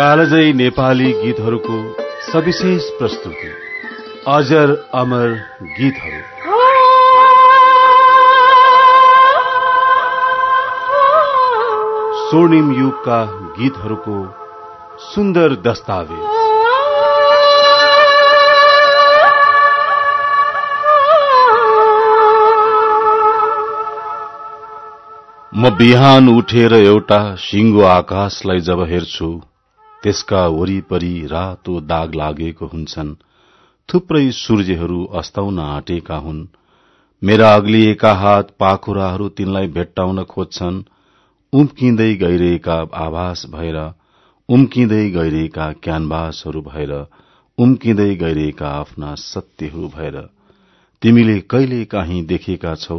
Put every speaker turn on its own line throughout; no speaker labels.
कालजै नेपाली गीतहरूको सविशेष प्रस्तुति। अजर अमर गीतहरू। स्वर्णिम युगका गीतहरूको सुन्दर दस्तावेज। म बिहान उठेर एउटा सिङ्गो आकाशलाई जब हेर्छु त्यसका वरिपरि रातो दाग लागेको हुन्छन्। थुप्रै सूर्यहरू अस्ताउन आँटेका हुन्। मेरा अग्लिएका हात पाखुराहरू तिनलाई भेट्टाउन खोज्छन्। उम्किँदै गइरहेका आभास भएर उम्किँदै गइरहेका क्यानभासहरू भएर उम्किँदै गइरहेका आफ्ना सत्यहरू भएर। तिमीले कहिले काहीँ देखेका छौ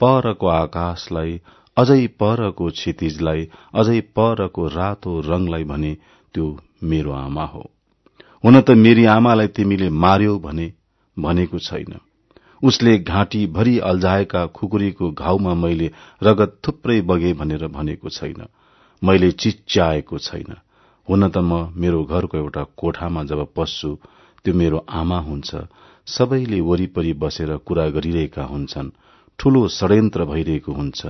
परको आकाशलाई अझै परको क्षितिजलाई अझै परको रातो रंगलाई भने त्यो मेरो आमा हो। हुन त मेरी आमालाई तिमीले मार्यो भने भनेको छैन। उसले घाँटी भरि अल्झाएका खुकुरीको घाउमा मैले रगत थुप्रै बगे भनेर भनेको छैन। मैले चिच्याएको छैन। हुन त म मेरो घरको एउटा कोठामा जब पस्छु त्यो मेरो आमा हुन्छ। सबैले वरिपरि बसेर कुरा गरिरहेका हुन्छन्। ठूलो षड्यन्त्र भइरहेको हुन्छ।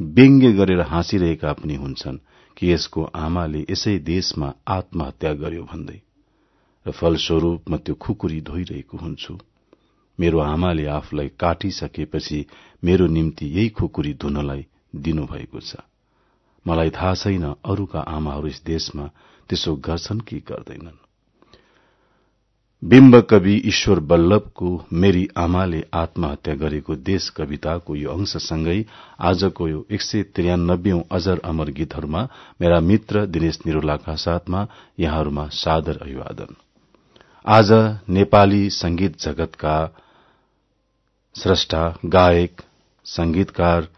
व्यङ्ग्य गरेर हाँसिरहेका पनि हुन्छन्। कि यसको आमाले यसै देशमा आत्महत्या गर्यो भन्दै। र फलस्वरूप म त्यो खुकुरी धोइरहेको हुन्छु। मेरो आमाले आफूलाई काटिसकेपछि मेरो निम्ति यही खुकुरी धुनलाई दिनुभएको छ। मलाई थाहा छैन अरूका आमाहरू यस देशमा त्यसो गर्छन् कि गर्दैनन्। बिम्ब कवि ईश्वर बल्लभको मेरी आमाले आत्महत्या गरेको देश कविताको यो अंशसँगै आजको यो एक सय त्रियानब्बे अजर अमर गीतहरूमा मेरा मित्र दिनेश निरोलाका साथमा यहाँहरूमा सादर अभिवादन। आज नेपाली संगीत जगतका स्रष्टा गायक संगीतकार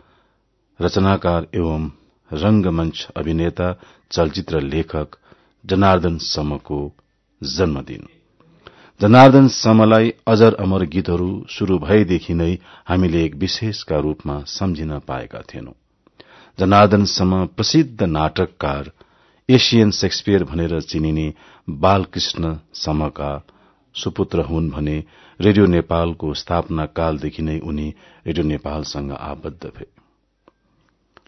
रचनाकार एवं रंगमंच अभिनेता चलचित्र लेखक जनार्दन समको जन्मदिन। जनार्दन समलाई अजर अमर गीतहरू शुरू भएदेखि नै हामीले एक विशेषका रूपमा सम्झिन पाएका थिएनौं। जनार्दन सम प्रसिद्ध नाटककार एशियन शेक्सपियर भनेर चिनिने बालकृष्ण समका सुपुत्र हुन् भने रेडियो नेपालको स्थापना कालदेखि नै उनी रेडियो नेपालसँग आबद्ध भए।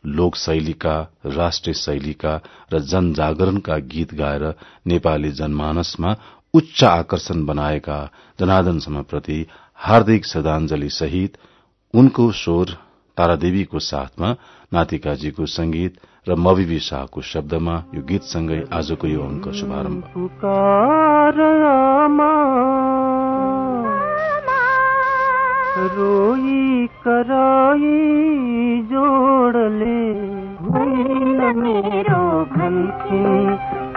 लोक शैलीका राष्ट्रिय शैलीका र जनजागरणका गीत गाएर नेपाली जनमानसमा उच्च आकर्षण बनाएका जनार्दन प्रति हार्दिक श्रद्धांजलि सहित उनको स्वर तारादेवीको साथमा नातिकाजीको संगीत र मविबी शाहको शब्दमा यो गीतसँगै आजको यो अङ्क शुभारम्भ। रोई कराई जोडले। मेरो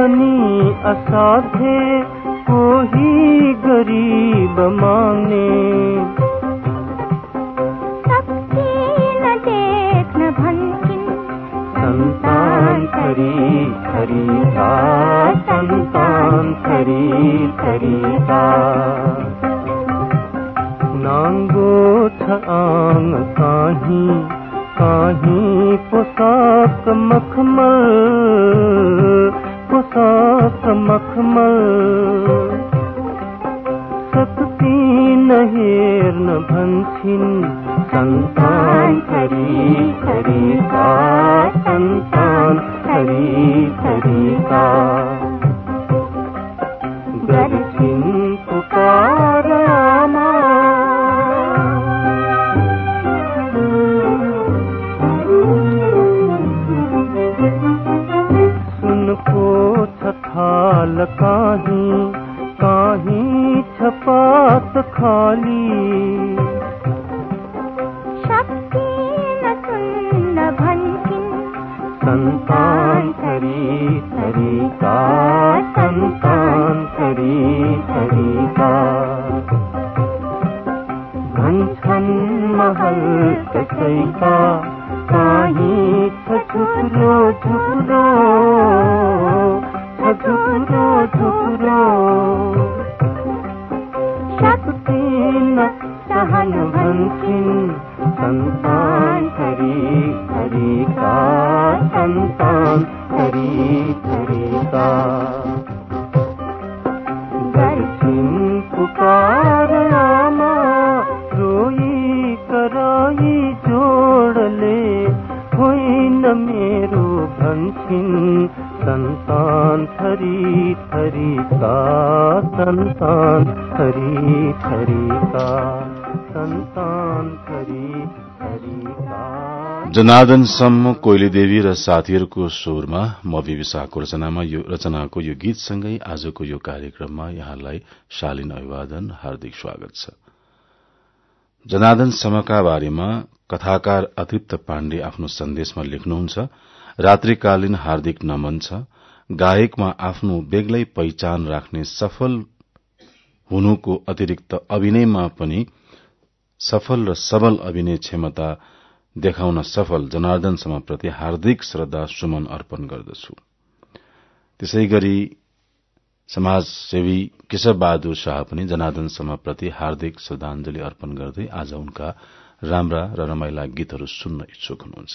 थरी थरीका संतान थरी थरीका गर्छिन् पुकार आमा असाध्य कोही गरीब माने संतान खरी खरीदा संतान खरी खरीदा नाङ्गो छ आङ काही काही पोसाक मखमल। पोसाक मखमल सक्ति नहेर्न भन्छन् सन्तान खरी खरीका सन्तान खरी खरीका गर्छिन् पुकार काही काही छपात खाली।
सन्तान थरी थरीका सन्तान थरी थरीका भन्छन् महल कसैका काहीँ छ झुक्रो झुक्रो हरि हरिका गर्छिन् पुकार आमा रोई कराई जोडले होइन मेरो भन्छन् सन्तान थरी थरीका सन्तान थरी थरीका सन्तान थरी थरीका
जनादनसम्म कोइली देवी र साथीहरूको स्वरमा म विविशाको रचनामा यो रचनाको यो गीतसँगै आजको यो कार्यक्रममा यहाँलाई शालीन अभिवादन हार्दिक स्वागत छ। जनादन समका बारेमा कथाकार अतिप्त पाण्डे आफ्नो सन्देशमा लेख्नुहुन्छ रात्रिकालीन हार्दिक नमन छ गायकमा आफ्नो बेग्लै पहिचान राख्ने सफल हुनुको अतिरिक्त अभिनयमा पनि सफल र सबल अभिनय क्षमता देखाउन सफल जनार्दन समप्रति हार्दिक श्रद्धा सुमन अर्पण गर्दछु। त्यसै गरी समाजसेवी केशव बहादुर शाह पनि जनार्दन समप्रति हार्दिक श्रद्धांजलि अर्पण गर्दै आज उनका राम्रा र रमाइला गीतहरू सुन्न इच्छुक हुनुहुन्छ।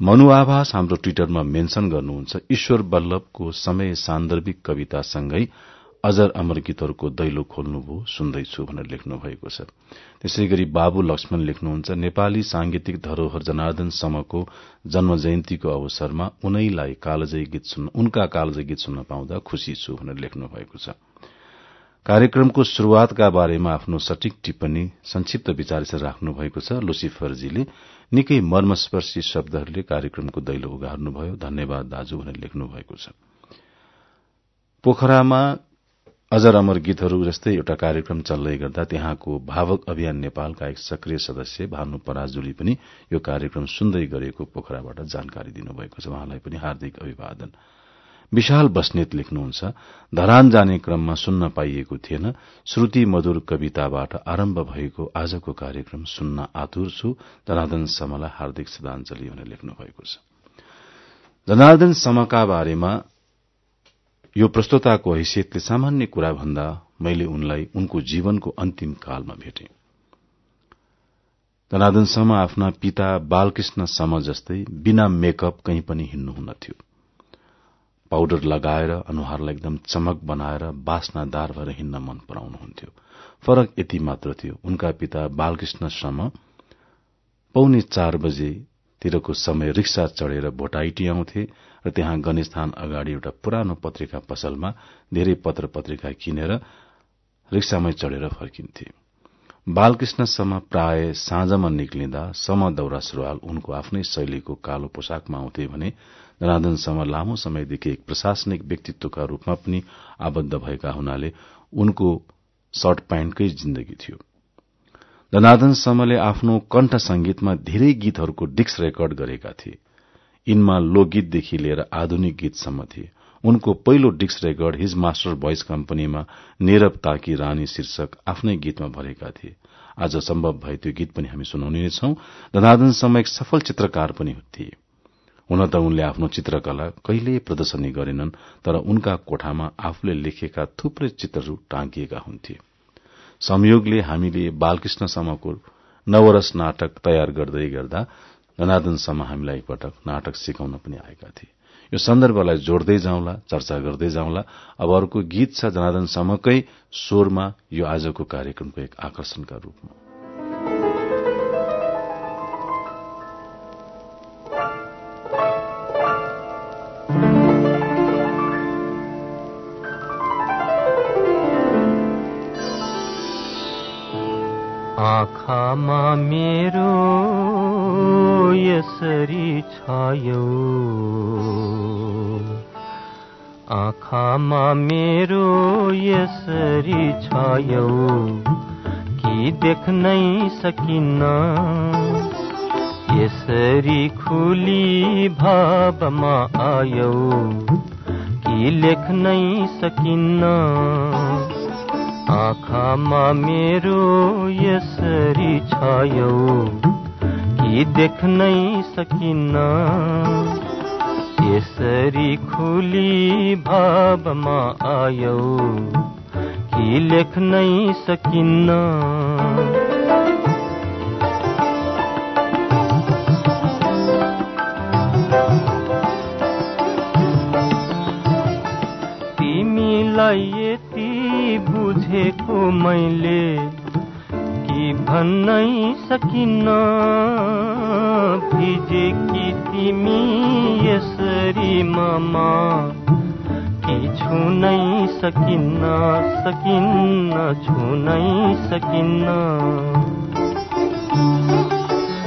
मनु आभास हाम्रो ट्विटरमा मेन्शन गर्नुहुन्छ ईश्वर बल्लभको समय सान्दर्भिक कवितासँगै अजर अमर गीतहरूको दैलो खोल्नुभयो सुन्दैछु भनेर लेख्नु भएको छ। त्यसै गरी बाबु लक्ष्मण लेख्नुहुन्छ नेपाली सांगीतिक धरोहर जनार्दन समको जन्म जयन्तीको अवसरमा उनैलाई कालजयी गीत सुन्न उनका कालजयी गीत सुन्न पाउँदा खुशी छु भनेर लेख्नु भएको छ। कार्यक्रमको शुरूआतका बारेमा आफ्नो सटीक टिप्पणी संक्षिप्त विचार राख्नु भएको छ। लुसिफरजीले निकै मर्मस्पर्शी शब्दहरूले कार्यक्रमको दैलो उगार्नुभयो। धन्यवाद दाजु भनेर लेख्नु भएको छ। पोखरामा अजर अमर गीतहरू जस्तै एउटा कार्यक्रम चल्दै गर्दा त्यहाँको भावक अभियान नेपालका एक सक्रिय सदस्य भानु पराजुली पनि यो कार्यक्रम सुन्दै गरेको पोखराबाट जानकारी दिनुभएको छ। उहाँलाई पनि हार्दिक अभिवादन। विशाल बस्नेत लेख्नुहुन्छ धरान जाने क्रममा सुन्न पाइएको थिएन। श्रुति मधुर कविताबाट आरम्भ भएको आजको कार्यक्रम सुन्न आतुर छु। जनार्दन समलाई हार्दिक श्रद्धाञ्जली भनेर लेख्नु भएको छ। जनार्दन समका बारेमा यो प्रस्तोताको हैसियतले सामान्य कुरा भन्दा मैले उनलाई उनको जीवनको अन्तिम कालमा भेटे। जनार्दन सम आफ्ना पिता बालकृष्ण सम जस्तै बिना मेकअप कहीँ पनि हिँड्नुहुन्नथ्यो पाउडर लगाएर अनुहारलाई एकदम चमक बनाएर बास्नादार भएर हिँड्न मन पराउनुहुन्थ्यो। फरक यति मात्र थियो। उनका पिता बालकृष्ण सम पौने चार बजेतिरको समय रिक्सा चढ़ेर भोटाइटी आउँथे। र त्यहाँ गणेशथान अगाडि एउटा पुरानो पत्रिका पसलमा धेरै पत्र पत्रिका किनेर रिक्सामै चढेर फर्किन्थे। बालकृष्णसम्म प्राय साँझमा निक्लिँदा सम दौरा सुरुवाल उनको आफ्नै शैलीको कालो पोसाकमा आउँथे भने जनार्दनसम्म लामो समयदेखि एक प्रशासनिक व्यक्तित्वका रूपमा पनि आबद्ध भएका हुनाले उनको सर्ट प्यान्टकै जिन्दगी थियो। जनार्दनसम्मले आफ्नो कण्ठ संगीतमा धेरै गीतहरूको डिक्स रेकर्ड गरेका थिए। यिनमा लोकगीतदेखि लिएर आधुनिक गीतसम्म थिए। उनको पहिलो डिक्स रेकर्ड हिज मास्टर भोइस कम्पनीमा निरव ताकी रानी शीर्षक आफ्नै गीतमा भरेका थिए। आज सम्भव भए त्यो गीत पनि हामी सुनाउने छौं। धनादनसम्म एक सफल चित्रकार पनि थिए। हुन त उनले आफ्नो चित्रकला कहिल्यै प्रदर्शनी गरेनन् तर उनका कोठामा आफूले लेखेका थुप्रै चित्रहरू टाँगिएका हुन्थे। संयोगले हामीले बालकृष्णसम्मको नवरस नाटक तयार गर्दै गर्दा जनार्दनसम्म हामीलाई एकपटक नाटक सिकाउन पनि आएका थिए। यो सन्दर्भलाई जोड्दै जाउँला चर्चा गर्दै जाउँला। अब अर्को गीत छ जनार्दनसम्मकै स्वरमा यो आजको कार्यक्रमको एक आकर्षणका रूपमा।
आँखामा मेरो यसरी छायो। आँखामा मेरो यसरी छायो। कि देख्नै सकिन्न? यसरी खुली भावमा आयौ। कि लेख्नै सकिन्न? आँखामा मेरो यसरी छायौ। कि देख्नै सकिन्न यसरी खुली भावमा आयौ कि लेख्नै सकिन्न तिमीलाई यति बुझेको मैले भन्नै सकिन्न भिजे कि तिमी यसरी ममा। कि छुनै सकिन्न सकिन्न छुनै सकिन्न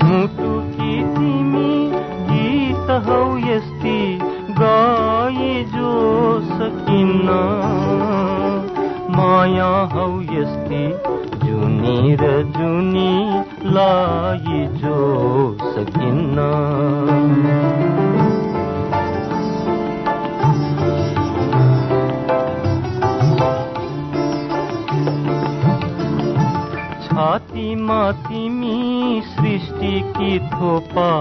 मुटु कि तिमी गीत हौ यस्ती गाई जो सकिन्न माया हौ यस्ती जुनी र जुनी लाई जो सकिन्न। छातीमा तिमी सृष्टि की थोपा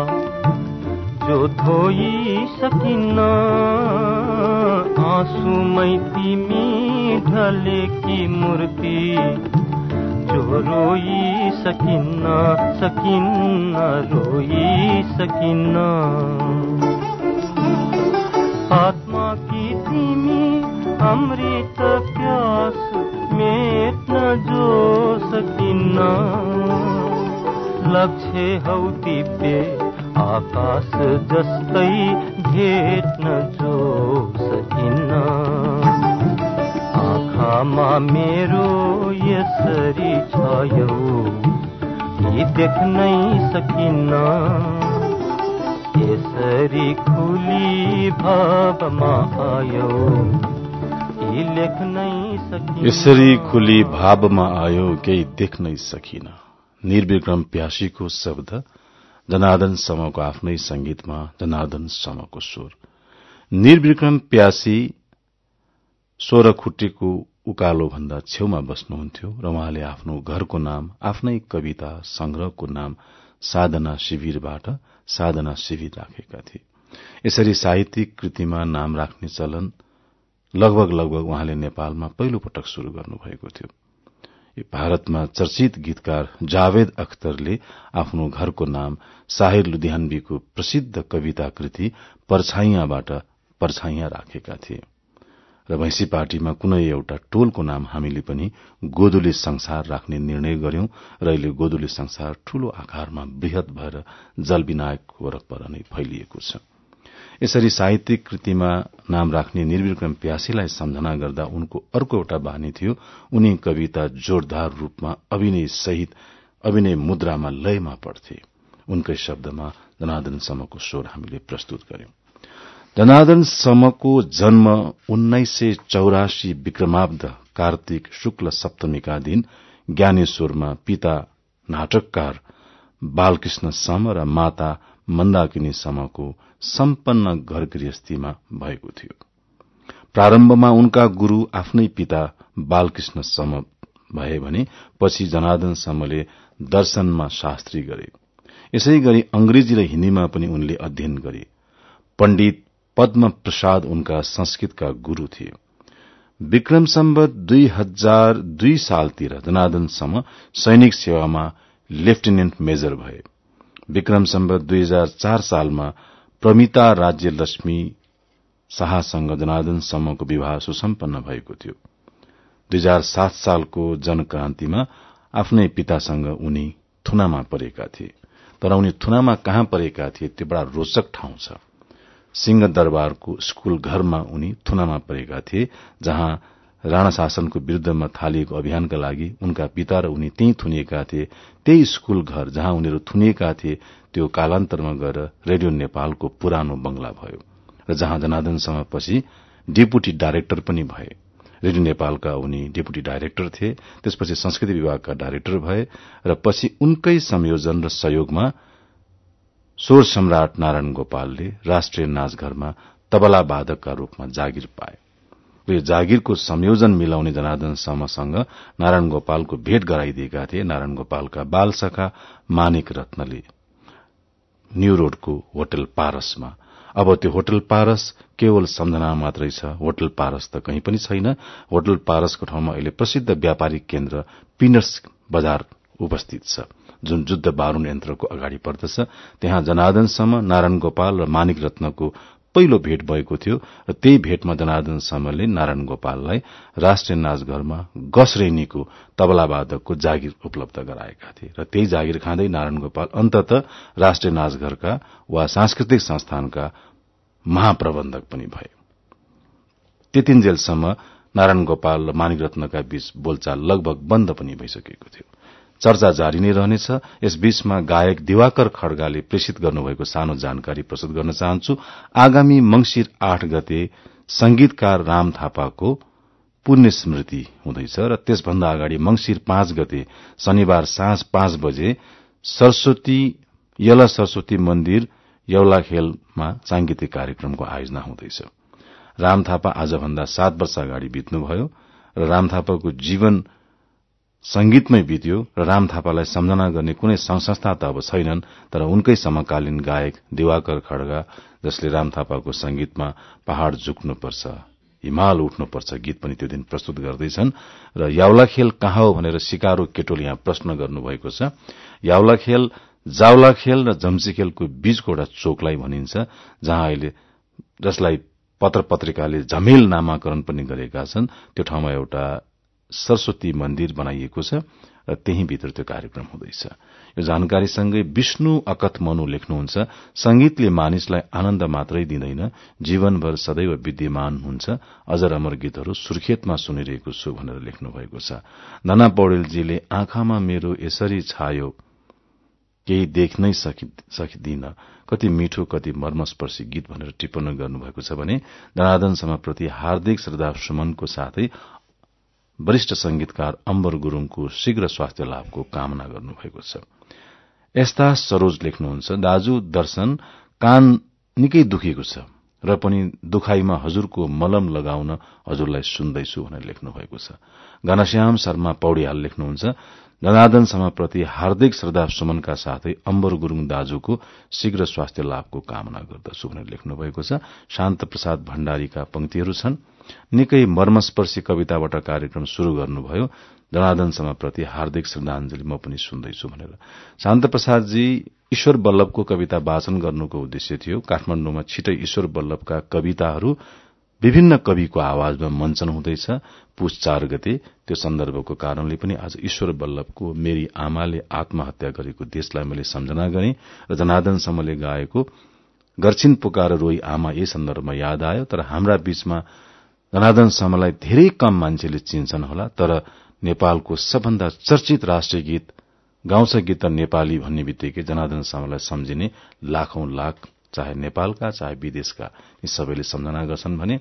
जो धोई सकिन्न। आँसुमै तिमी ढलेकी मूर्ति जो रोई सकिन्न सकिन्न रोई सकिन्न आत्मा की तिमी अमृत प्यास मेट्न जो सकिन्न लक्ष्य हौ दिव्य आकाश जस्तै भेट्न जो सकिन्न आँखामा मेरो यसरी छायौ। कि देख्नै सकिन्न यसरी खुली भावमा आयो कि लेख्नै सकिन्न
यसरी खुली भावमा आयो केही देख्नै सकिन। निर्विक्रम प्यासीको शब्द जनार्दन समको आफ्नै संगीतमा जनार्दन समको स्वर निर्विक्रम प्यासी सोह्र खुट्टीको उकालो भन्दा छेउमा बस्नुहुन्थ्यो र उहाँले आफ्नो घरको नाम आफ्नै कविता संग्रहको नाम साधना शिविरबाट साधना शिविर राखेका थिए। यसरी साहित्यिक कृतिमा नाम राख्ने चलन लगभग लगभग उहाँले नेपालमा पहिलो पटक शुरू गर्नुभएको थियो। भारतमा चर्चित गीतकार जावेद अख्तरले आफ्नो घरको नाम साहिर लुधियानवीको प्रसिद्ध कविता कृति परछाइयाबाट परछाइया राखेका थिए। र भैंसी पार्टीमा कुनै एउटा टोलको नाम हामीले पनि गोदुले संसार राख्ने निर्णय गर्यौं र अहिले गोदुले संसार ठूलो आकारमा वृहत भएर जलविनायक वरपर नै फैलिएको छ। यसरी साहित्यिक कृतिमा नाम राख्ने निर्विक्रम प्यासीलाई सम्झना गर्दा उनको अर्को एउटा बानी थियो उनी कविता जोरदार रूपमा अभिनय सहित अभिनय मुद्रामा लयमा पढ्थे। उनकै शब्दमा जनार्दन समको स्वर हामीले प्रस्तुत गर्यौं। जनार्दन समको जन्म उन्नाइस सय चौरासी विक्रमाब्द कार्तिक शुक्ल सप्तमीका दिन ज्ञानेश्वरमा पिता नाटककार बालकृष्ण सम र माता मन्दाकिनी समको सम्पन्न घर गृहस्थीमा भएको थियो। प्रारम्भमा उनका गुरू आफ्नै पिता बालकृष्ण सम भए भने पछि जनार्दन समले दर्शनमा शास्त्री गरे। यसै गरी अंग्रेजी र हिन्दीमा पनि उनले अध्ययन गरे। पण्डित पद्म प्रसाद उनका संस्कृतका गुरू थिए। विक्रम सम्बत दुई हजार दुई सालतिर जनार्दनसम्म सैनिक सेवामा लेफ्टिनेन्ट मेजर भए। विक्रम सम्बत दुई हजार चार सालमा प्रमिता राज्य लक्ष्मी शाहसँग जनार्दनसम्मको विवाह सुसम्पन्न भएको थियो। दुई हजार सात सालको जनक्रान्तिमा आफ्नै पितासँग उनी थुनामा परेका थिए। तर उनी थुनामा कहाँ परेका थिए त्यो बडा रोचक ठाउँ छ। सिंह दरबारको स्कूल घरमा उनी थुनामा परेका थिए जहाँ राणा शासनको विरूद्धमा थालिएको अभियानका लागि उनका पिता र उनी त्यही थुनिएका थिए। त्यही स्कूल घर जहाँ उनीहरू थुनिएका थिए त्यो कालान्तरमा गएर रेडियो नेपालको पुरानो बंगला भयो र जहाँ जनार्दनसम्म पछि डेपुटी डाइरेक्टर पनि भए। रेडियो नेपालका उनी डेपुटी डाइरेक्टर थिए त्यसपछि संस्कृति विभागका डाइरेक्टर भए र पछि उनकै संयोजन र सहयोगमा स्वर सम्राट नारायण गोपालले राष्ट्रिय नाचघरमा तबला वादकका रूपमा जागिर पाए। यो जागिरको संयोजन मिलाउने जनार्दन समसँग नारायण गोपालको भेट गराइदिएका थिए। नारायण गोपालका बालसखा मानिक रत्नले न्यू रोडको होटल पारसमा। अब त्यो होटल पारस केवल सम्झना मात्रै छ। होटल पारस त कहीँ पनि छैन। होटल पारसको ठाउँमा अहिले प्रसिद्ध व्यापारिक केन्द्र पिनर्स बजार उपस्थित छ। जुन जुद्ध बारूण यन्त्रको अगाडि पर्दछ त्यहाँ जनार्दनसम्म नारायण गोपाल र मानिक रत्नको पहिलो भेट भएको थियो र त्यही भेटमा जनार्दन समले नारायण गोपाललाई राष्ट्रिय नाचघरमा गसरेनीको तबलावादकको जागिर उपलब्ध गराएका थिए र त्यही जागिर खाँदै नारायण गोपाल अन्तत राष्ट्रिय नाचघरका वा सांस्कृतिक संस्थानका महाप्रबन्धक पनि भए। त्यतिन्जेलसम्म नारायण गोपाल र मानिक रत्नका बीच बोलचाल लगभग बन्द पनि भइसकेको थियो। चर्चा जारी नै रहनेछ। यस बीचमा गायक दिवाकर खड्गाले प्रेषित गर्नुभएको सानो जानकारी प्रस्तुत गर्न चाहन्छु। आगामी मंगिर आठ गते संगीतकार राम थापाको पुण्य स्मृति हुँदैछ र त्यसभन्दा अगाडि मंगिर पाँच गते शनिबार साँझ पाँच बजे सरस्वती यला सरस्वती मन्दिर यौलाखेलमा सांगीतिक कार्यक्रमको आयोजना हुँदैछ। राम थापा आजभन्दा सात वर्ष अगाडि बित्नुभयो र राम थापाको जीवन संगीतमै बित्यो र राम थापालाई सम्झना गर्ने कुनै संस्था त अब छैनन् तर उनकै समकालीन गायक दिवाकर खड्गा जसले राम थापाको संगीतमा पहाड़ झुक्नुपर्छ हिमाल उठ्नुपर्छ गीत पनि त्यो दिन प्रस्तुत गर्दैछन् र याउला खेल कहाँ हो भनेर सिकारो केटोले यहाँ प्रश्न गर्नुभएको छ। याउला खेल जाउला खेल र जम्सी खेलको बीचको एउटा चोकलाई भनिन्छ जहाँ अहिले जसलाई पत्र पत्रिकाले झमेल नामाकरण पनि गरेका छन् त्यो ठाउँमा एउटा सरस्वती मन्दिर बनाइएको छ र त्यही भित्र त्यो कार्यक्रम हुँदैछ। यो जानकारीसँगै विष्णु अकत मनु लेख्नुहुन्छ संगीतले मानिसलाई आनन्द मात्रै दिँदैन जीवनभर सदैव विद्यमान हुन्छ। अजर अमर गीतहरू सुर्खेतमा सुनिरहेको छु भनेर लेख्नु भएको छ। धना पौडेलजीले आँखामा मेरो यसरी छायो केही देख्नै सकिदिन। कति मिठो कति मर्मस्पर्शी गीत भनेर टिप्पणी गर्नुभएको छ भने जनार्दन समाप्रति हार्दिक श्रद्धा सुमनको साथै वरिष्ठ संगीतकार अम्बर गुरूङको शीघ्र स्वास्थ्य लाभको कामना गर्नुभएको छ। यस्ता सरोज लेख्नुहुन्छ दाजु दर्शन कान निकै दुखेको छ र पनि दुखाईमा हजुरको मलम लगाउन हजुरलाई सुन्दैछु भनेर लेख्नु भएको छ। घनश्याम शर्मा पौडियाल लेख्नुहुन्छ जनार्दन समाप्रति हार्दिक श्रद्धा सुमनका साथै अम्बर गुरूङ दाजुको शीघ्र स्वास्थ्य लाभको कामना गर्दछु भनेर लेख्नु भएको छ। शान्त प्रसाद भण्डारीका पंक्तिहरू छन्। निकै मर्मस्पर्शी कविताबाट कार्यक्रम शुरू गर्नुभयो। जनार्दन समाप्रति हार्दिक श्रद्धांजलि म पनि सुन्दैछु भनेर। शान्त प्रसादजी ईश्वर बल्लभको कविता वाचन गर्नुको उद्देश्य थियो। काठमाण्डुमा छिटै ईश्वर बल्लभका कविताहरू विभिन्न कविको आवाजमा मञ्चन हुँदैछ। पुष चार गते त्यो सन्दर्भको कारणले पनि आज ईश्वर बल्लभको मेरी आमाले आत्महत्या गरेको देशलाई मैले सम्झना गरे र जनार्दनसम्मले गाएको गर्छिन पुकार रोई आमा यही सन्दर्भमा याद आयो तर हाम्रा बीचमा जनार्दन समलाई धेरै कम मान्छेले चिन्छन् होला तर नेपालको सबभन्दा चर्चित राष्ट्रिय गीत गाउँछ गीत नेपाली भन्ने बित्तिकै जनार्दन समलाई सम्झिने लाखौं लाख चाहे नेपालका चाहे विदेशका यी सबैले सम्झना गर्छन् भने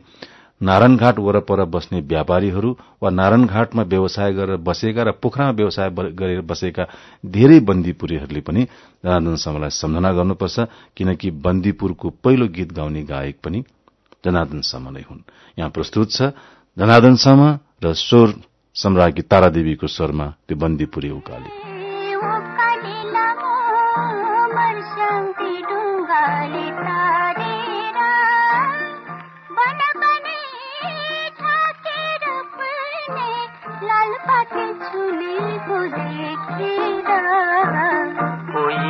नारायणघाट वरपर बस्ने व्यापारीहरू वा नारायणघाटमा व्यवसाय गरेर बसेका र पोखरामा व्यवसाय गरेर बसेका धेरै बन्दीपुरीहरूले पनि जनार्दन समलाई सम्झना गर्नुपर्छ किनकि बन्दीपुरको पहिलो गीत गाउने गायक पनि जनार्दन सम नै हुन्। यहाँ प्रस्तुत छ जनार्दन सम र स्वर सम्राज्ञी तारादेवीको स्वरमा त्यो बन्दीपुरी उकाली।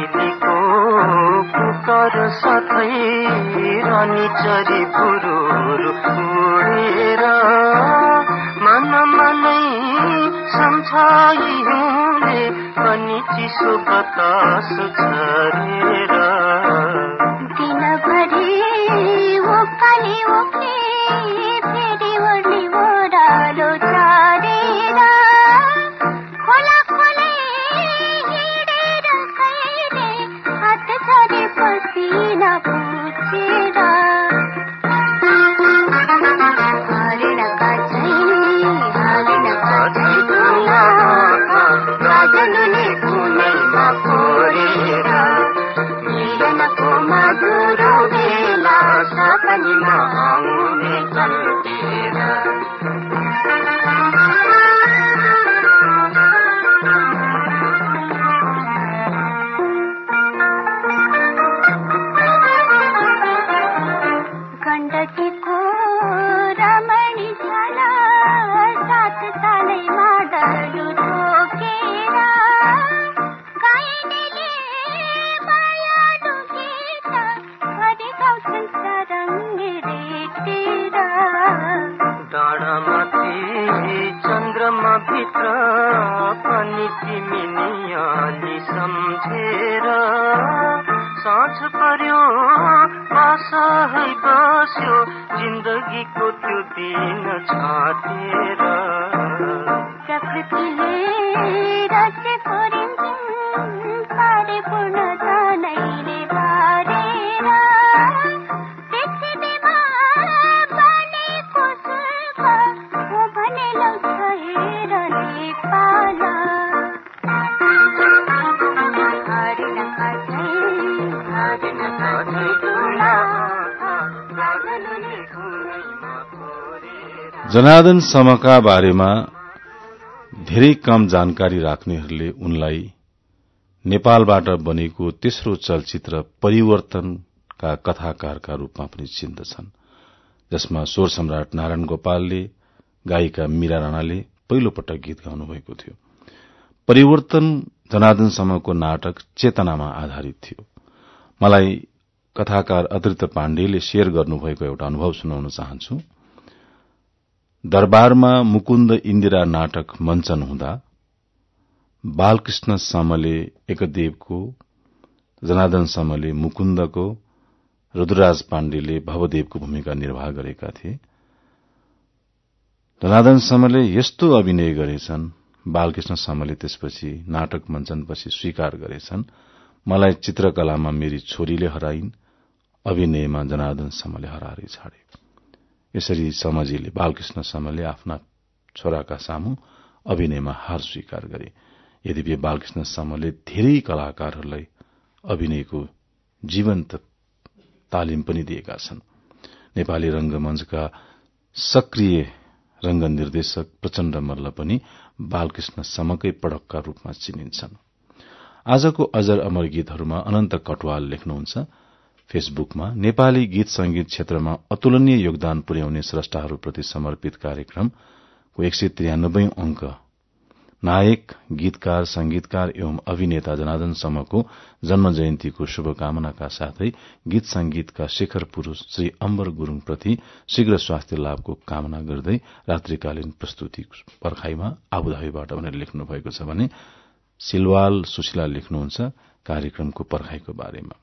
कर साथै रानी चरी फुरुरु उडेर मन मनै सम्झाइ पनि चिसो बतास छरेर कोरेर
जनार्दन समका बारेमा धेरै कम जानकारी राख्नेहरूले उनलाई नेपालबाट बनेको तेस्रो चलचित्र परिवर्तनका कथाकारका रूपमा पनि चिन्दछन् जसमा स्वर सम्राट नारायण गोपालले गायिका मीरा राणाले पहिलो पटक गीत गाउनु भएको थियो। परिवर्तन जनार्दन समको नाटक चेतनामा आधारित थियो। मलाई कथाकार अतिरिक्त पाण्डेले शेयर गर्नुभएको एउटा अनुभव सुनाउन चाहन्छु। दरबारमा मुकुन्द इन्दिरा नाटक मञ्चन हुँदा बालकृष्ण समले एकदेवको जनार्दन समले मुकुन्दको रुद्रराज पाण्डेले भवदेवको भूमिका निर्वाह गरेका थिए। जनार्दन समले यस्तो अभिनय गरेछन् बालकृष्ण समले त्यसपछि नाटक मञ्चनपछि स्वीकार गरेछन्। मलाई चित्रकलामा मेरी छोरीले हराइन् अभिनयमा जनार्दन समले हराएर छाडे। यसरी समजीले बालकृष्ण समले आफ्ना छोराका सामु अभिनयमा हार स्वीकार गरे। यद्यपि बालकृष्ण समले धेरै कलाकारहरूलाई अभिनयको जीवन्त तालिम पनि दिएका छन्। नेपाली रंगमञ्चका सक्रिय रंग निर्देशक प्रचण्ड मल्ल पनि बालकृष्ण समकै पडकका रूपमा चिनिन्छन्। आजको अजर अमर गीतहरूमा अनन्त कटवाल लेख्नुहुन्छ। फेसबुकमा नेपाली गीत संगीत क्षेत्रमा अतुलनीय योगदान पुर्याउने स्रष्टाहरूप्रति समर्पित कार्यक्रमको एक सय त्रियानब्बे अंक नायक गीतकार संगीतकार एवं अभिनेता जनार्दन समको जन्म जयन्तीको शुभकामनाका साथै गीत संगीतका शिखर पुरूष श्री अम्बर गुरूङप्रति शीघ्र स्वास्थ्य लाभको कामना गर्दै रात्रिकालीन प्रस्तुति पर्खाईमा आबुधाबीबाट उनीहरूले लेख्नु भएको छ भने सिलवाल सुशीला लेख्नुहुन्छ कार्यक्रमको पर्खाईको बारेमा।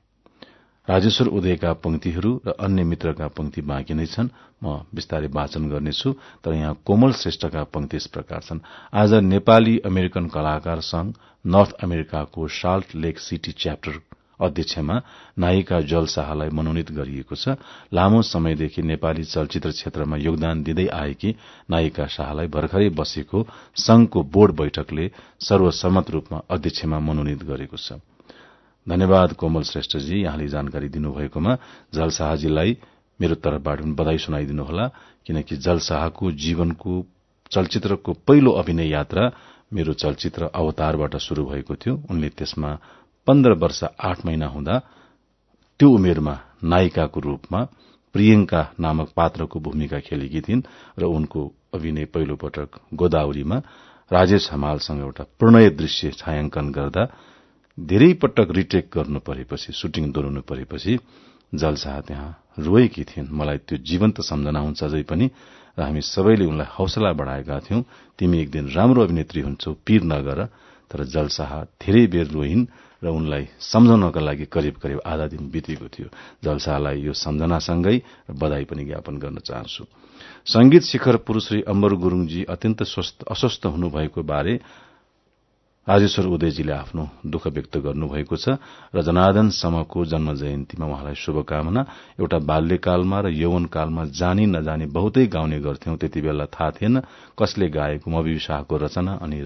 राजेश्वर उदयका पंक्तिहरू र अन्य मित्रका पंक्ति बाँकी नै छन्। म विस्तारै वाचन गर्नेछु तर यहाँ कोमल श्रेष्ठका पंक्ति यस प्रकार छन्। आज नेपाली अमेरिकन कलाकार संघ नर्थ अमेरिकाको साल्ट लेक सिटी च्याप्टर अध्यक्षमा नायिका जल शाहलाई मनोनित गरिएको छ। लामो समयदेखि नेपाली चलचित्र क्षेत्रमा योगदान दिँदै आएकी नायिका शाहलाई भर्खरै बसेको संघको बोर्ड बैठकले सर्वसम्मत रूपमा अध्यक्षमा मनोनित गरेको छ। धन्यवाद कोमल श्रेष्ठजी यहाँले जानकारी दिनुभएकोमा। जल शाहजीलाई मेरो तर्फबाट पनि बधाई सुनाइदिनुहोला किनकि जल शाहको जीवनको चलचित्रको पहिलो अभिनय यात्रा मेरो चलचित्र अवतारबाट शुरू भएको थियो। उनले त्यसमा पन्ध्र वर्ष आठ महिना हुँदा त्यो उमेरमा नायिकाको रूपमा प्रियंका नामक पात्रको भूमिका खेलेकी थिइन् र उनको अभिनय पहिलो पटक गोदावरीमा राजेश हमालसँग एउटा प्रणय दृश्य छायाङ्कन गर्दा धेरै पटक रिटेक गर्नु परेपछि सुटिङ दोहोऱ्याउनु परेपछि जलशाह त्यहाँ रोएकी थिइन्। मलाई त्यो जीवन्त सम्झना हुन्छ अझै पनि र हामी सबैले उनलाई हौसला बढ़ाएका थियौं। तिमी एक दिन राम्रो अभिनेत्री हुन्छौ पीर नगर तर जलशाह धेरै बेर रोइन् र उनलाई सम्झाउनका लागि करिब करिब आधा दिन बितेको थियो। जलशाहलाई यो सम्झनासँगै बधाई पनि ज्ञापन गर्न चाहन्छु। संगीत शिखर पुरूष श्री अम्बर गुरूङजी अत्यन्त अस्वस्थ हुनुभएको बारे राजेश्वर उदयजीले आफ्नो दुःख व्यक्त गर्नुभएको छ र जनार्दन समको जन्म जयन्तीमा उहाँलाई शुभकामना। एउटा बाल्यकालमा र यौवनकालमा जानी नजानी बहुतै गाउने गर्थ्यौं त्यति बेला थाहा थिएन कसले गाएको मवि शाहको रचना अनि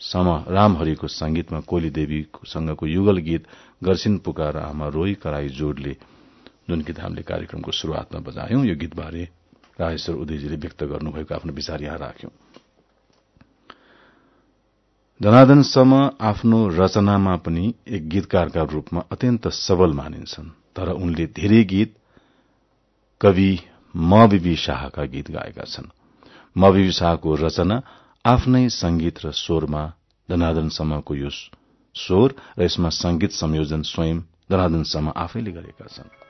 सम रामहरिको संगीतमा कोली देवीसँगको युगल गीत गर्सिन पुकार आमा रोई कराई जोडले जुन गीत हामीले कार्यक्रमको शुरूआतमा बजायौं यो गीतबारे राजेश्वर उदयजीले व्यक्त गर्नुभएको आफ्नो विचार यहाँ राख्यौं। जनार्दनसम्म आफ्नो रचनामा पनि एक गीतकारका रूपमा अत्यन्त सबल मानिन्छन् तर उनले धेरै गीत कवि म बिबी शाहका गीत गाएका छन्। म बिबी शाहको रचना आफ्नै संगीत र स्वरमा जनार्दनसम्मको यो स्वर र यसमा संगीत संयोजन स्वयं जनार्दनसम्म आफैले गरेका छन्।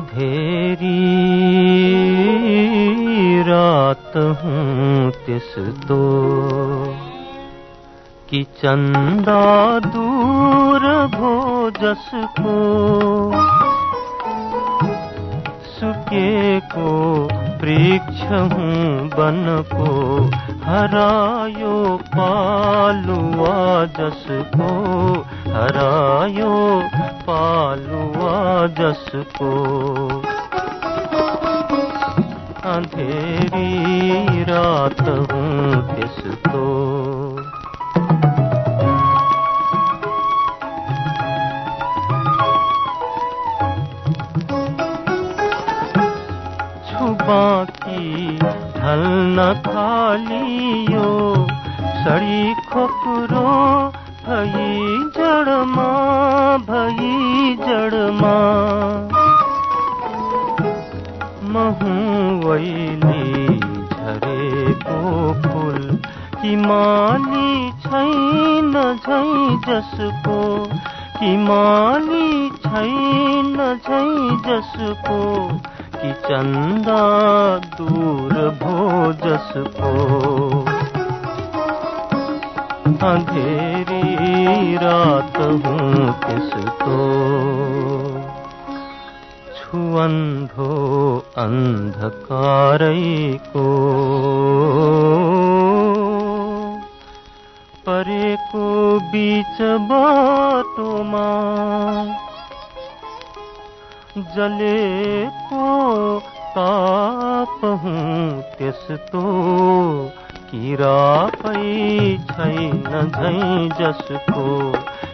अँधेरी रात हूँ त्यस्तो कि चन्दा दूर भो जसको सुकेको वृक्ष हूँ बनको हरायो पालुवा जसको हरायो पालुवा जसको। अँधेरी रात हूँ त्यस्तो बाँकी ढल्न थालियो सडी खोक्रो भई जडमा भई जडमा। महुवैली झरेको फुल कि माली छैन झै जसको कि माली छैन झै जसको कि चन्दा दूर भो जसको अँधेरी रात हूँ त्यसको छुअन्धो अन्धकारैको परेको बीच बाटोमा जलेको ताप त्यस्तो किरापै छैन झै जसको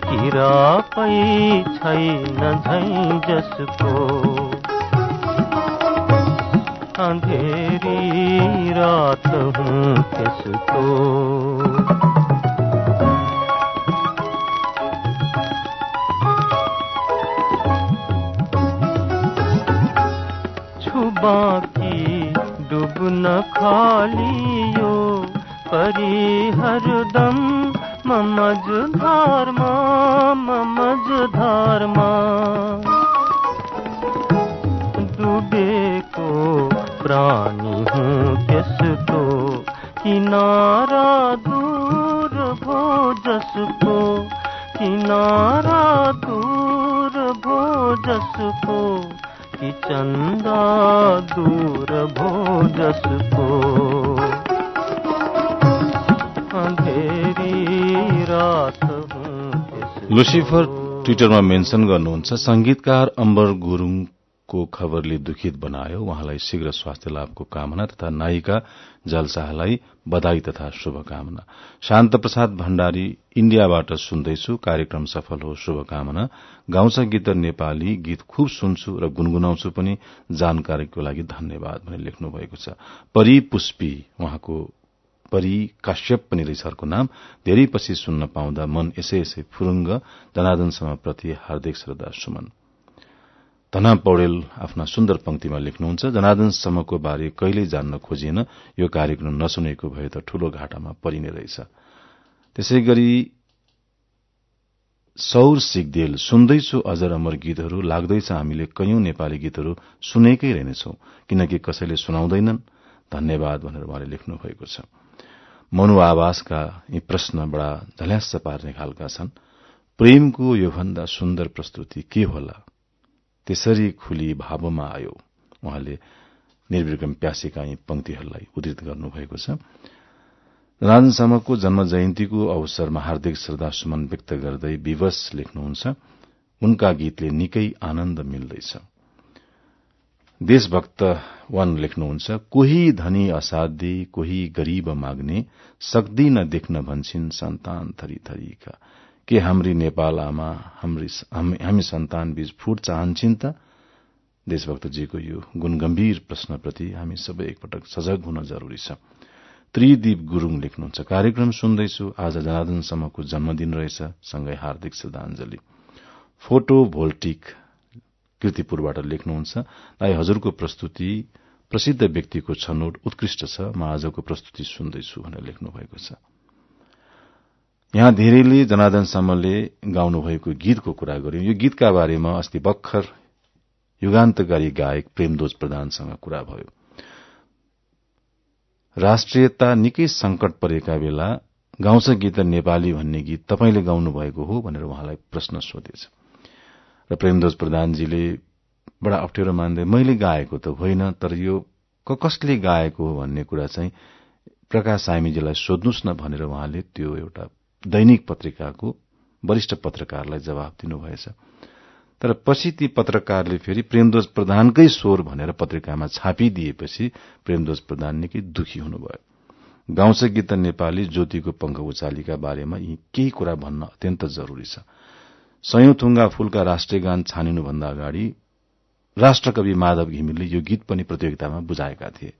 किरापै छैन झै जसको। अँधेरी रात हूँ त्यसको बाँकी डुब्न खालियो परी हरदम ममज धारमा ममज धारमा डुबेको प्राणी हूँ त्यसको किनारा दूर भो जसको किनारा दूर भो जसको। कि चन्दा दूर भो
लुसिफर ट्विटरमा मेन्सन गर्नुहुन्छ संगीतकार अम्बर गुरूङको खबरले दुखित बनायो उहाँलाई शीघ्र स्वास्थ्य लाभको कामना तथा नायिका जलशाहलाई बधाई तथा शुभकामना। शान्त प्रसाद भण्डारी इण्डियाबाट सुन्दैछु। कार्यक्रम सफल हो शुभकामना। गाउँछ गीत नेपाली गीत खुब सुन्छु र गुनगुनाउँछु पनि। जानकारीको लागि धन्यवाद भनेर लेख्नु भएको छ। परी पुष्पी उहाँको परी काश्यप पनि रहेछ नाम। धेरै पछि सुन्न पाउँदा मन यसै यसै फुरुङ्ग। जनार्दन प्रति हार्दिक श्रद्धा सुमन। धना पौडेल आफ्ना सुन्दर पंक्तिमा लेख्नुहुन्छ जनार्दनसम्मको बारे कहिल्यै जान्न खोजिएन यो कार्यक्रम नसुनेको भए त ठूलो घाटामा परिने रहेछ। त्यसै गरी सौर सिगदेल सुन्दैछु अजर अमर गीतहरू लाग्दैछ हामीले कैयौं नेपाली गीतहरू सुनेकै रहेनछौ किनकि कसैले सुनाउँदैनन्। धन्यवाद भनेर उहाँले लेख्नु भएको छ। मनु आवासका यी प्रश्न बडा झल्यास पार्ने खालका छन्। प्रेमको योभन्दा सुन्दर प्रस्तुति के होला? त्यसरी खुली भावमा आयो। उहाँले निर्विक्रम प्यासेका यी पंक्तिहरूलाई उद्धित गर्नुभएको छ। राजनसम्मको जन्म जयन्तीको अवसरमा हार्दिक श्रद्धा सुमन व्यक्त गर्दै विवश लेख्नुहुन्छ उनका गीतले निकै आनन्द मिल्दैछ। देशभक्त वान लेख्नुहुन्छ कोही धनी असाध्य कोही गरीब माग्ने सक्दिन देख्न भन्छन् सन्तान थरी थरीका के हाम्री नेपाल आमा हामी सन्तान बीच फूट चाहन्छन् त? देशभक्तजीको यो गुणगम्भीर प्रश्नप्रति हामी सबै एकपटक सजग हुन जरूरी छ। त्रिदीप गुरूङ लेख्नुहुन्छ कार्यक्रम सुन्दैछु आज जनार्दनसम्मको जन्मदिन रहेछ सँगै हार्दिक श्रद्धाञ्जली। फोटो भोल्टिक कृतिपुरबाट लेख्नुहुन्छ दाई हजुरको प्रस्तुति प्रसिद्ध व्यक्तिको छनौट उत्कृष्ट छ म आजको प्रस्तुति सुन्दैछु भनेर लेख्नु भएको छ। यहाँ धेरैले सामलले गाउनुभएको गीतको कुरा गर्यौं यो गीतका बारेमा अस्ति भर्खर युगान्तकारी गायक प्रेमदोज प्रधानसँग कुरा भयो। राष्ट्रियता निकै संकट परेका बेला गाउँछ गीत नेपाली भन्ने गीत तपाईँले गाउनु भएको हो भनेर उहाँलाई प्रश्न सोधेछ। र प्रेमदोज प्रधानजीले बडा अप्ठ्यारो मान्दै मैले गाएको त होइन तर यो कसले गाएको हो भन्ने कुरा चाहिँ प्रकाश सामीजीलाई सोध्नुहोस् न भनेर उहाँले त्यो एउटा दैनिक पत्रिकाको वरिष्ठ पत्रकारलाई जवाब दिनुभएछ। तर पछि ती पत्रकारले फेरि प्रेमदोज प्रधानकै स्वर भनेर पत्रिकामा छापिदिएपछि प्रेमदोज प्रधान निकै दुखी हुनुभयो। गाउँछ गीत नेपाली ज्योतिको पंख उचालीका बारेमा यी केही कुरा भन्न अत्यन्त जरूरी छ। सयौं थुङ्गा फूलका राष्ट्रिय गान छानिनुभन्दा अगाडि राष्ट्रकवि माधव घिमिरले यो गीत पनि प्रतियोगितामा बुझाएका थिए।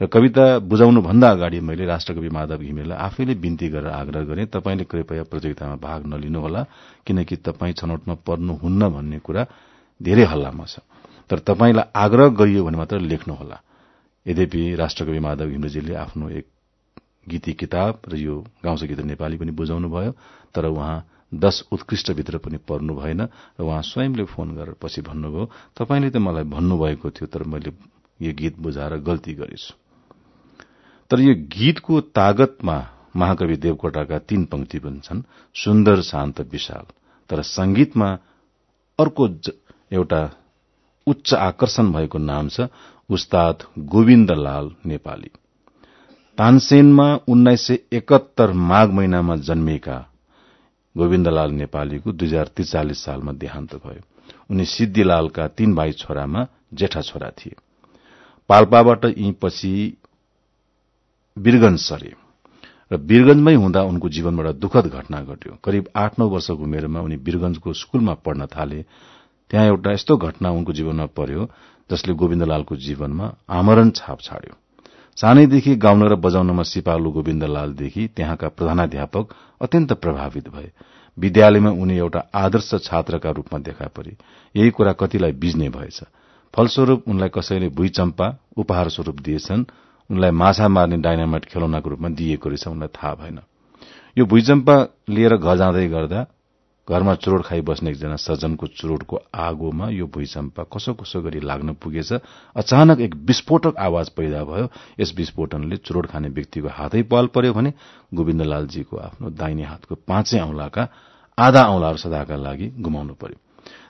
र कविता बुझाउनु भन्दा अगाडि मैले राष्ट्रकवि माधव घिमिरलाई आफैले विन्ती गरेर आग्रह गरे तपाईँले कृपया प्रतियोगितामा भाग नलिनुहोला किनकि तपाईँ छनौटमा पर्नुहुन्न भन्ने कुरा धेरै हल्लामा छ। तर तपाईँलाई आग्रह गरियो भने मात्र लेख्नुहोला। यद्यपि राष्ट्रकवि माधव घिमिरजीले आफ्नो एक गीती किताब र यो गाउँछ गीत नेपाली पनि बुझाउनु भयो तर उहाँ दश उत्कृष्टभित्र पनि पर्नु भएन र उहाँ स्वयंले फोन गरेर पछि भन्नुभयो तपाईँले त मलाई भन्नुभएको थियो तर मैले यो गीत बुझाएर गल्ती गरेछु। तर यो गीतको तागतमा महाकवि देवकोटाका तीन पंक्ति पनि छन् सुन्दर शान्त विशाल। तर संगीतमा अर्को एउटा उच्च आकर्षण भएको नाम छ उस्ताद गोविन्दलाल नेपाली। तानसेनमा उन्नाइस सय एकहत्तर माघ महिनामा जन्मिएका गोविन्दलाल नेपालीको दुई हजार त्रिचालिस सालमा देहान्त भयो। उनी सिद्धिलालका तीन भाइ छोरामा जेठा छोरा थिए। पाल्पाबाट यी पछि वीरगंज सरे र वीरगंजमै हुँदा उनको जीवनमा एउटा दुखद घटना घट्यो। करिब आठ नौ वर्षको उमेरमा उनी वीरगंजको स्कूलमा पढ्न थाले। त्यहाँ एउटा यस्तो घटना उनको जीवनमा पर्यो जसले गोविन्दलालको जीवनमा आमरण छाप छाड्यो। सानैदेखि गाउन र बजाउनमा सिपालु गोविन्दलालदेखि त्यहाँका प्रधानाध्यापक अत्यन्त प्रभावित भए। विद्यालयमा उनी एउटा आदर्श छात्रका रूपमा देखा परे। यही कुरा कतिलाई बिज्ने भएछ। फलस्वरूप उनलाई कसैले भुइँचम्पा उपहार स्वरूप दिएछन्। उनलाई माछा मार्ने डाइनामाइट खेलौनाको रूपमा दिएको रहेछ उनलाई थाहा भएन। यो भुइँचम्पा लिएर घर जाँदै गर्दा घरमा चुरोट खाइ बस्ने एकजना सज्जनको चुरोटको आगोमा यो भुइँचम्पा कसो कसो गरी लाग्न पुगेछ अचानक एक विस्फोटक आवाज पैदा भयो। यस विस्फोटनले चुरोट खाने व्यक्तिको हातै पाल पर्यो भने गोविन्दलालजीको आफ्नो दाहिने हातको पाँचै औंलाका आधा औंलाहरू सदाका लागि गुमाउनु पर्यो।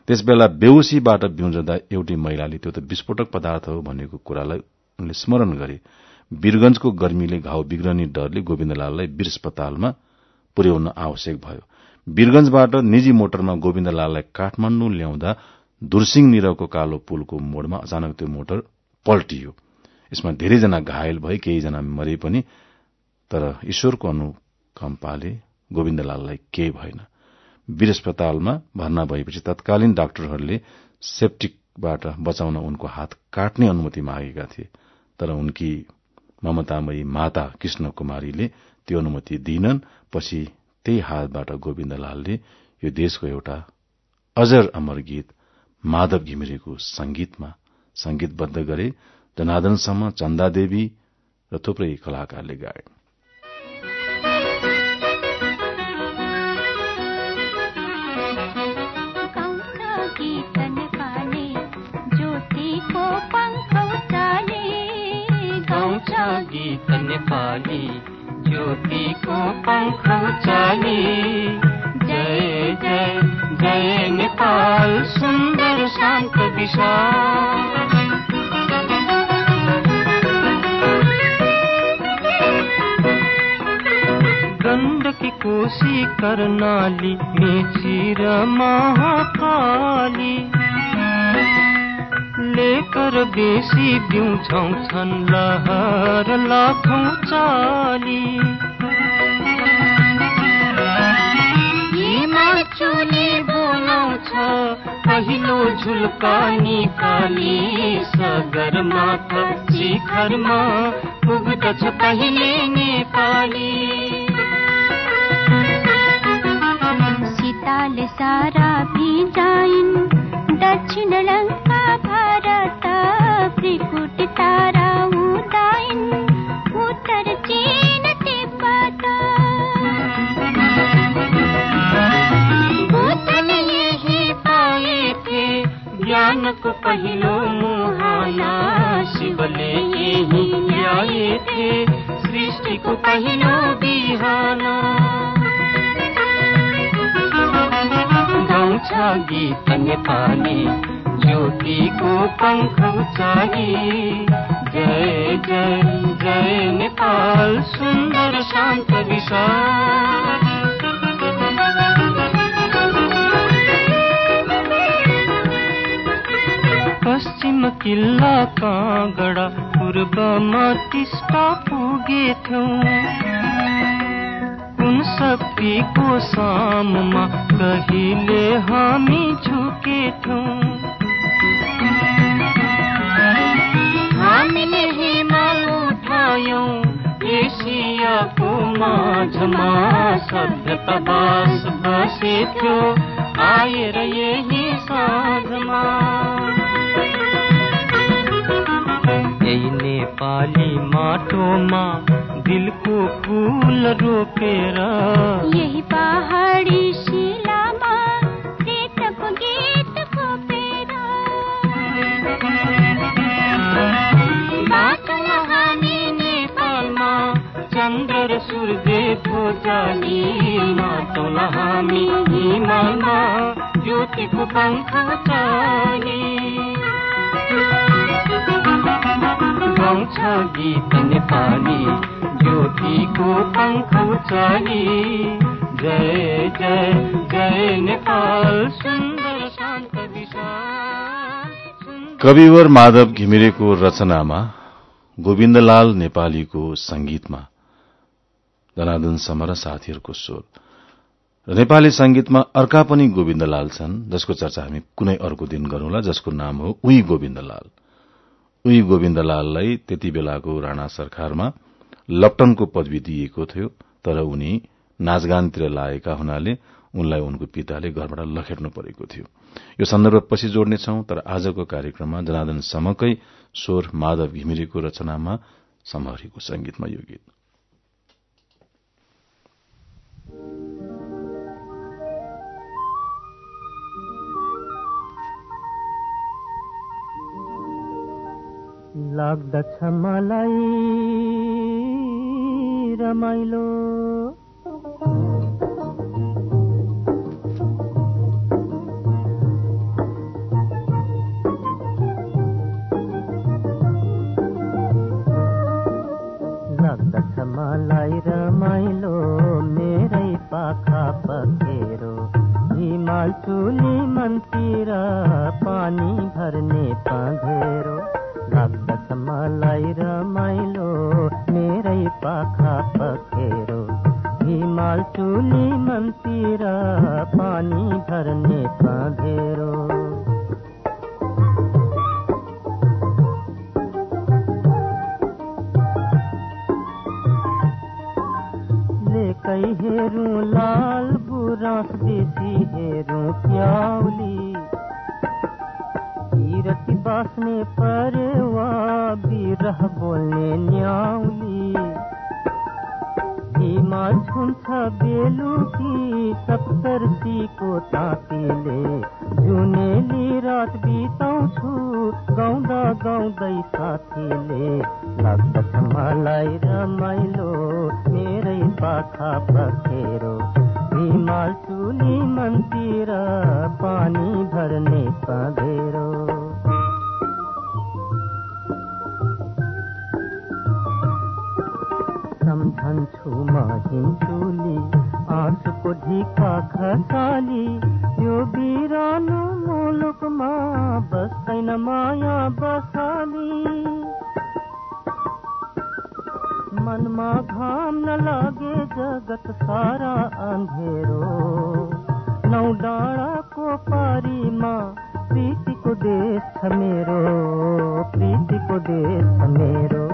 त्यसबेला बेहोसीबाट बिउजदा एउटी महिलाले त्यो त विस्फोटक पदार्थ हो भनेको कुरालाई उनले स्मरण गरे। वीरगंजको गर्मीले घाउ बिग्रने डरले गोविन्दलाललाई वीर अस्पतालमा पुर्याउन आवश्यक भयो। वीरगंजबाट निजी मोटरमा गोविन्दलाललाई काठमाण्डु ल्याउँदा धुरसिंह निरवको कालो पुलको मोडमा अचानक त्यो मोटर पल्टियो। यसमा धेरैजना घायल भए केहीजना मरे पनि तर ईश्वरको अनुकम्पाले गोविन्दलाललाई केही भएन। वीर अस्पतालमा भर्ना भएपछि तत्कालीन डाक्टरहरूले सेप्टिकबाट बचाउन उनको हात काट्ने अनुमति मागेका थिए तर उनकी ममतामयी माता कृष्ण कुमारीले त्यो अनुमति दिइनन् पछि त्यही हातबाट गोविन्दलालले यो देशको एउटा अजर अमर गीत माधव घिमिरेको संगीतमा संगीतबद्ध गरे जनादनसम्म चन्दा देवी र थुप्रै कलाकारले गाए।
गीत नेपाली ज्योतिको पङ्ख चाली। जय जय जय नेपाल सुन्दर शान्त विशाल। गण्डकी कोशी कर्णाली मेची र महाकाली। लेकर बेसी बिउछौ छन् लहर लाखौँ चाली। चुली बोलाउँछ पहिलो झुल्का निकाली सगरमाथा शिखरमा पुग्दछ पहिले नेपाली।
सीताले सारा भिजाइन् दक्षिण लङ्का
पहिलो मुहाना। शिवले यही ल्याए थिए सृष्टिको पहिलो बिहान। गाउँछ गीत नेपाली ज्योतिको पङ्ख उचाली जय जय जय नेपाल सुन्दर शान्त विशाल। पश्चिम किल्ला काँगडा पूर्वमा टिस्टा पुगेथ्यौँ। कुन शक्तिको साममा कहिले हामी झुकेथ्यौँ? हामीले हिमाल उठायौँ। एसियाको माझमा सभ्यता बास बसेथ्यो। आएर यही साँझमा। यही नेपाली माटोमा दिलको फुल रोपेर
यही पहाडी शिलामा
चन्द्र र सूर्य ध्वजाली माटोला हामी हिमालमा ज्योतिको पङ्ख चाली गाउँछ गीत नेपाली ज्योतिको पङ्ख चाली जय जय जय नेपाल सुन्दर शान्त सुन्दर
कविवर माधव घिमिरेको रचनामा गोविन्दलाल नेपालीको संगीतमा जनार्दन सम र साथीहरूको स्वर नेपाली संगीतमा अर्का पनि गोविन्दलाल छन् जसको चर्चा हामी कुनै अर्को दिन गरौंला जसको नाम हो उही गोविन्दलाल। उही गोविन्दलाललाई त्यति बेलाको राणा सरकारमा लप्टनको पदवी दिइएको थियो तर उनी नाचगानतिर लागेका हुनाले उनलाई उनको पिताले घरबाट लखेट्नु परेको थियो। यो सन्दर्भ पछि जोड्नेछौ तर आजको कार्यक्रममा जनार्दन समकै स्वर माधव घिमिरेको रचनामा समहरीको संगीतमा यो गीत।
लाग्दछ मलाई। रमाइलो। लाग्दछ मलाई रमाइलो। मेरै पाखा पखेरो। हिमाल चुली मनतिर पानी भर्ने पँधेरो लाग्दछ मलाई रमाइलो मेरै पाखा पखेरो। हिमाल चुली मनतिर पानी भर्ने पँधेरो। लेकै हेरौँ लाल गुराँस बेसी हेरौँ प्याउली। किरती बाँच्ने परेवा बिरह बोल्ने न्याउली हिमाल छुन्छ बेलुकी सप्तर्सीको तातीले जुनेली रात बिताउँछु गाउँदा गाउँदै साथीले लाग्दछ मलाई रमाइलो मेरै पाखा पखेरो। हिमाल चुली मनतिर पानी भर्ने पँधेरो सम्झन्छु म हिन्चुली आँसुको ढिका खसाली। यो बिरानो मुलुकमा बस्दैन माया बसाली। मनमा घाम नलागे जगत सारा अँधेरो। नौ डाँडाको पारीमा प्रीतिको देश छ मेरो प्रीतिको देश मेरो।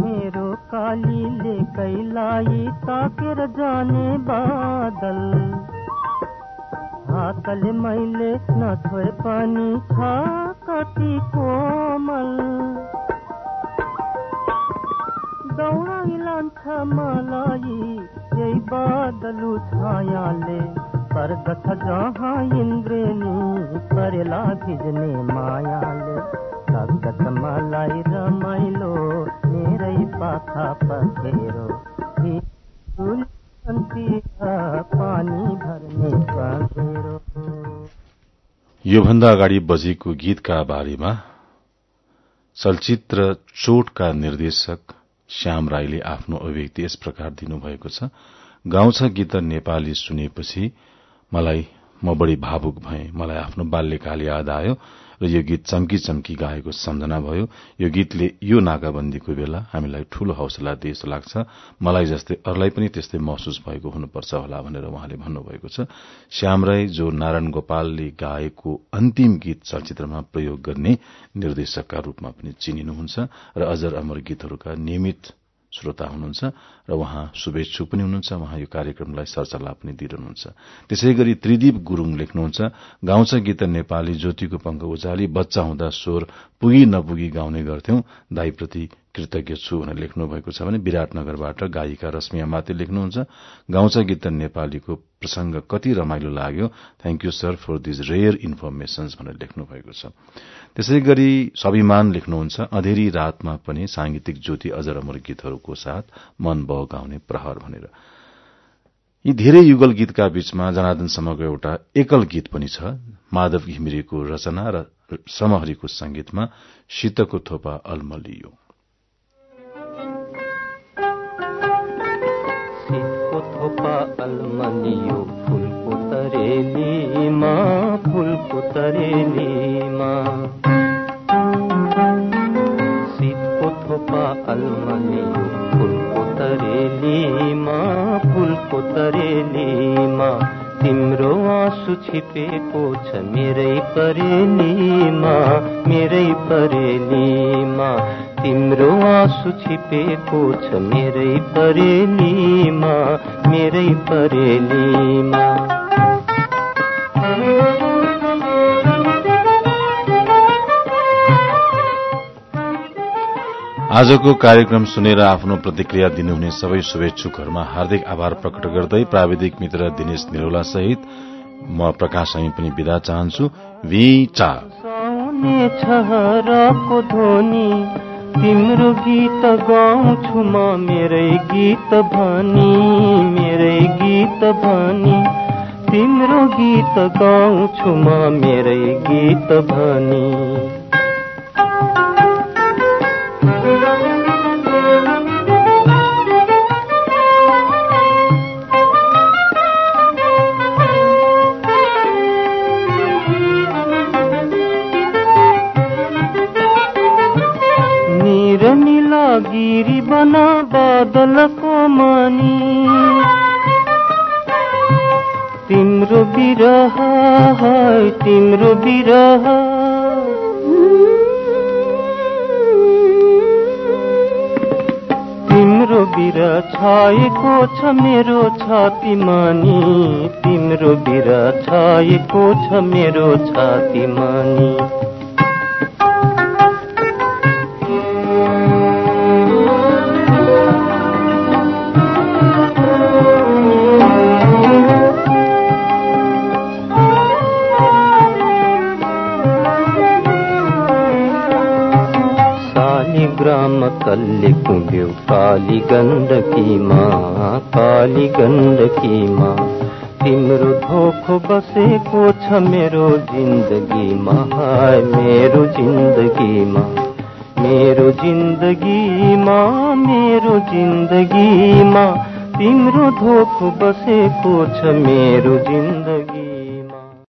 मेरो कालीले कैलाई ताकेर जाने बादल। हातले मैले नछोए पनि छ कति कोमल। दौडाइ लान्छ मलाई यही बादलु छायाले पर्दछ जहाँ इन्द्रेणी परेला भिज्ने मायाले। लाग्दछ मलाई रमाइलो मेरै पाखा पखेरो।
योभन्दा अगाडि बजेको गीतका बारेमा चलचित्र चोटका निर्देशक श्याम राईले आफ्नो अभिव्यक्ति यस प्रकार दिनुभएको छ। गाउँछ गीत नेपाली सुनेपछि मलाई म बढ़ी भावुक भए। मलाई आफ्नो बाल्यकाल याद आयो। र यो गीत चम्की चम्की गाएको सम्झना भयो। यो गीतले यो नाकाबन्दीको बेला हामीलाई ठूलो हौसला दिए जस्तो लाग्छ। मलाई जस्तै अरूलाई पनि त्यस्तै महसुस भएको हुनुपर्छ होला भनेर उहाँले भन्नुभएको छ। श्याम राई जो नारायण गोपालले गाएको अन्तिम गीत चलचित्रमा प्रयोग गर्ने निर्देशकका रूपमा पनि चिनिनुहुन्छ र अजर अमर गीतहरूका नियमित श्रोता हुनुहुन्छ र उहाँ शुभेच्छु पनि हुनुहुन्छ। उहाँ यो कार्यक्रमलाई सरसल्लाह पनि दिइरहनुहुन्छ। त्यसै गरी त्रिदीप गुरूङ लेख्नुहुन्छ गाउँछ गीत नेपाली ज्योतिको पंख उचाली बच्चा हुँदा स्वर पुगी नपुगी गाउने गर्थ्यौं दाईप्रति कृतज्ञ छु भनेर लेख्नु भएको छ भने विराटनगरबाट गायिका रश्मिया माते लेख्नुहुन्छ। गाउँछ गीत नेपालीको प्रसंग कति रमाइलो लाग्यो। Thank you sir for these rare informations भनेर लेख्नु भएको छ। त्यसै गरी स्वाभिमान लेख्नुहुन्छ। अधेरी रातमा पनि सांगीतिक ज्योति अजर अमर गीतहरूको साथ मन बहगाउने प्रहर भनेर। यी धेरै युगल गीतका बीचमा जनार्दनसम्मको एउटा एकल गीत पनि छ। माधव घिमिरेको रचना र समहरीको संगीतमा शीतको थोपा अल्मलियो।
अल्मलियो फुलको तरेलीमा फुलको तरेलीमा शीतको थोपा अल्मलियो फुलको तरेलीमा फुलको तरेलीमा तिम्रो आँसु छिपेको छ मेरै परेलीमा मेरै परेलीमा तिम्रो आँसु छिपेको छ मेरै परेलीमा मेरै परेलीमा।
आजको कार्यक्रम सुनेर आफ्नो प्रतिक्रिया दिनुहुने सबै शुभेच्छुकहरूमा हार्दिक आभार प्रकट गर्दै प्राविधिक मित्र दिनेश निरौला सहित म प्रकाश हामी पनि विदा चाहन्छु।
तिम्रो गीत गाउँछु म मेरै गीत भनी मेरै गीत भनी। तिम्रो गीत गाउँछु म मेरै गीत भनी। छाएको छ मेरो छातीमा नि कल्ले कुम्ब्यो काली गण्डकीमा काली गण्डकीमा। तिम्रो धोखो बसेको छ मेरो जिन्दगीमा हाय मेरो जिन्दगीमा मेरो जिन्दगीमा मेरो जिन्दगीमा तिम्रो धोखो बसेको छ मेरो जिन्दगी।